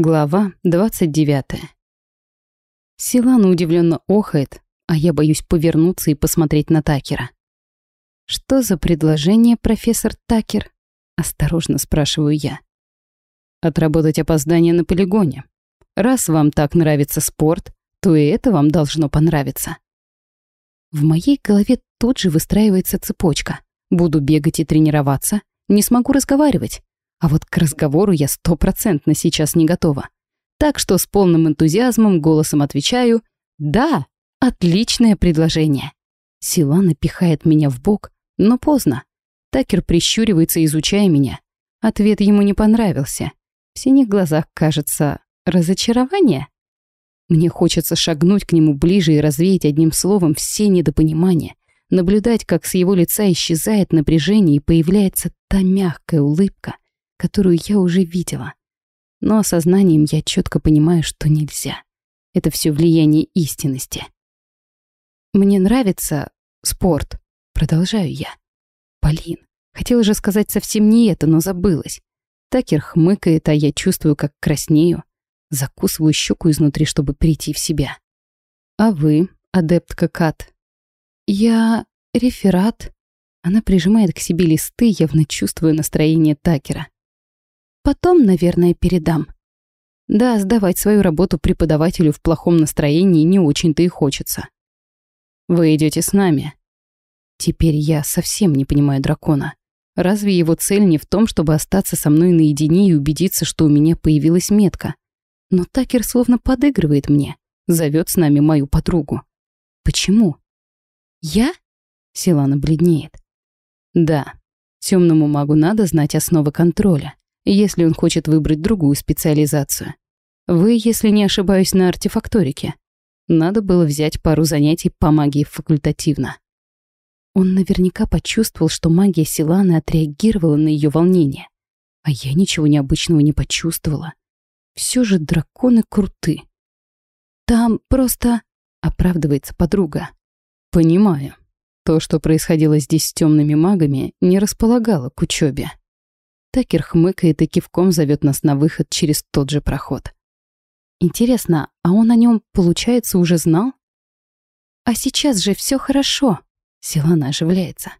Глава 29. Силана удивленно охает, а я боюсь повернуться и посмотреть на Такера. «Что за предложение, профессор Такер?» — осторожно спрашиваю я. «Отработать опоздание на полигоне. Раз вам так нравится спорт, то и это вам должно понравиться». В моей голове тут же выстраивается цепочка. Буду бегать и тренироваться, не смогу разговаривать. А вот к разговору я стопроцентно сейчас не готова. Так что с полным энтузиазмом голосом отвечаю «Да, отличное предложение». Силана пихает меня в бок, но поздно. Такер прищуривается, изучая меня. Ответ ему не понравился. В синих глазах, кажется, разочарование. Мне хочется шагнуть к нему ближе и развеять одним словом все недопонимания, наблюдать, как с его лица исчезает напряжение и появляется та мягкая улыбка, которую я уже видела. Но осознанием я четко понимаю, что нельзя. Это все влияние истинности. Мне нравится спорт, продолжаю я. Полин, хотела же сказать совсем не это, но забылась. Такер хмыкает, а я чувствую, как краснею. Закусываю щеку изнутри, чтобы прийти в себя. А вы, адептка Кат? Я реферат. Она прижимает к себе листы, явно чувствуя настроение Такера. Потом, наверное, передам. Да, сдавать свою работу преподавателю в плохом настроении не очень-то и хочется. Вы идете с нами. Теперь я совсем не понимаю дракона. Разве его цель не в том, чтобы остаться со мной наедине и убедиться, что у меня появилась метка? Но Такер словно подыгрывает мне, зовет с нами мою подругу. Почему? Я? Силана бледнеет. Да, темному магу надо знать основы контроля если он хочет выбрать другую специализацию. Вы, если не ошибаюсь, на артефакторике. Надо было взять пару занятий по магии факультативно. Он наверняка почувствовал, что магия Силаны отреагировала на ее волнение. А я ничего необычного не почувствовала. Все же драконы круты. Там просто... Оправдывается подруга. Понимаю. То, что происходило здесь с темными магами, не располагало к учебе. Такер хмыкает и кивком зовет нас на выход через тот же проход. Интересно, а он о нем, получается, уже знал? А сейчас же все хорошо. Силана оживляется.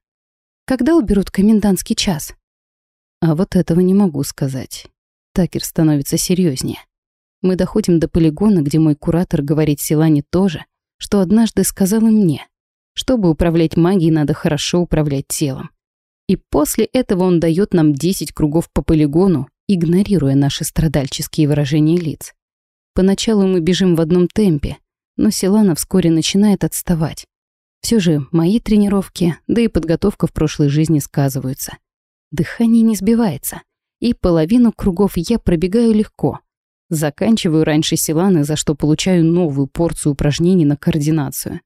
Когда уберут комендантский час? А вот этого не могу сказать. Такер становится серьезнее. Мы доходим до полигона, где мой куратор говорит Силане то же, что однажды сказал и мне. Чтобы управлять магией, надо хорошо управлять телом. И после этого он дает нам 10 кругов по полигону, игнорируя наши страдальческие выражения лиц. Поначалу мы бежим в одном темпе, но Силана вскоре начинает отставать. Все же мои тренировки, да и подготовка в прошлой жизни сказываются. Дыхание не сбивается, и половину кругов я пробегаю легко. Заканчиваю раньше Силаны, за что получаю новую порцию упражнений на координацию.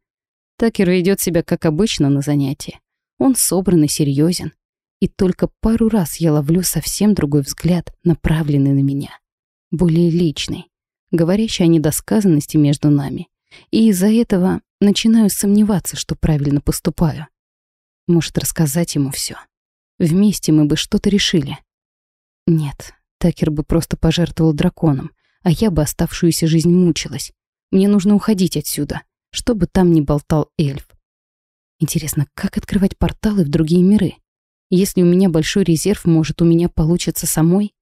Такер ведет себя как обычно на занятии. Он собран и серьезен. И только пару раз я ловлю совсем другой взгляд, направленный на меня. Более личный, говорящий о недосказанности между нами. И из-за этого начинаю сомневаться, что правильно поступаю. Может, рассказать ему все. Вместе мы бы что-то решили. Нет, Такер бы просто пожертвовал драконом, а я бы оставшуюся жизнь мучилась. Мне нужно уходить отсюда, чтобы там не болтал эльф. Интересно, как открывать порталы в другие миры? Если у меня большой резерв, может, у меня получится самой?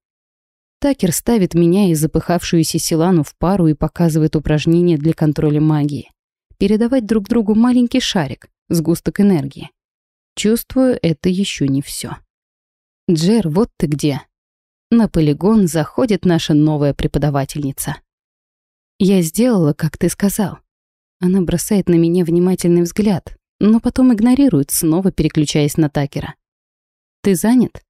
Такер ставит меня и запыхавшуюся Силану в пару и показывает упражнения для контроля магии. Передавать друг другу маленький шарик, сгусток энергии. Чувствую, это еще не все. Джер, вот ты где. На полигон заходит наша новая преподавательница. Я сделала, как ты сказал. Она бросает на меня внимательный взгляд, но потом игнорирует, снова переключаясь на Такера. «Ты занят?»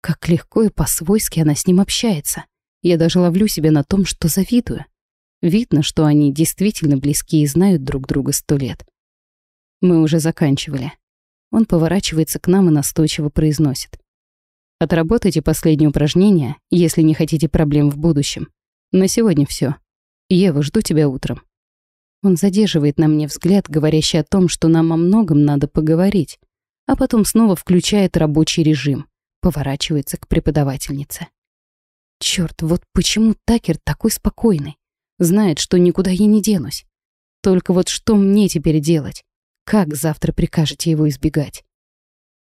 Как легко и по-свойски она с ним общается. Я даже ловлю себя на том, что завидую. Видно, что они действительно близки и знают друг друга сто лет. Мы уже заканчивали. Он поворачивается к нам и настойчиво произносит. Отработайте последнее упражнение, если не хотите проблем в будущем. На сегодня все. Ева, жду тебя утром. Он задерживает на мне взгляд, говорящий о том, что нам о многом надо поговорить, а потом снова включает рабочий режим, поворачивается к преподавательнице. Черт, вот почему Такер такой спокойный? Знает, что никуда я не денусь. Только вот что мне теперь делать? Как завтра прикажете его избегать?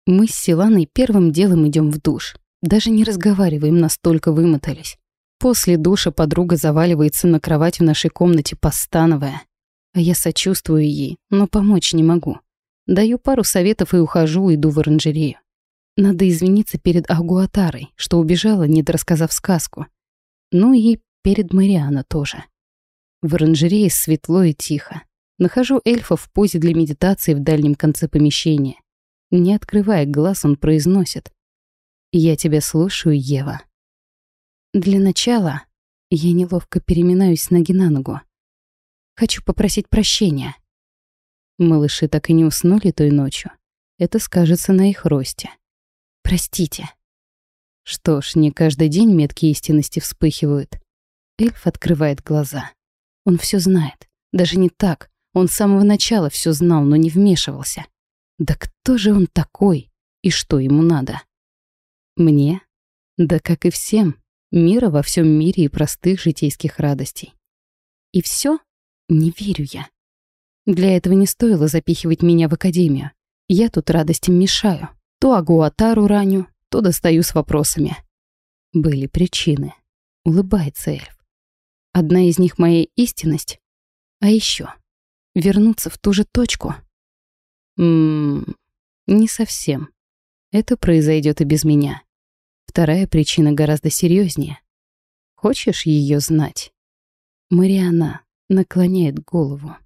Мы с Силаной первым делом идем в душ. Даже не разговариваем, настолько вымотались. После душа подруга заваливается на кровать в нашей комнате, постановая. А я сочувствую ей, но помочь не могу. Даю пару советов и ухожу, иду в оранжерею. Надо извиниться перед Агуатарой, что убежала, не дорассказав сказку. Ну и перед Мариана тоже. В оранжерее светло и тихо. Нахожу эльфа в позе для медитации в дальнем конце помещения. Не открывая глаз, он произносит. «Я тебя слушаю, Ева». Для начала я неловко переминаюсь ноги на ногу. Хочу попросить прощения. Малыши так и не уснули той ночью. Это скажется на их росте. Простите. Что ж, не каждый день метки истинности вспыхивают. Эльф открывает глаза. Он все знает. Даже не так. Он с самого начала все знал, но не вмешивался. Да кто же он такой? И что ему надо? Мне? Да как и всем. Мира во всем мире и простых житейских радостей. И все? Не верю я. Для этого не стоило запихивать меня в академию. Я тут радостям мешаю. То Агуатару раню, то достаю с вопросами. Были причины. Улыбается эльф. Одна из них моя истинность. А еще вернуться в ту же точку. Ммм, не совсем. Это произойдет и без меня. Вторая причина гораздо серьезнее. Хочешь ее знать? Мариана наклоняет голову.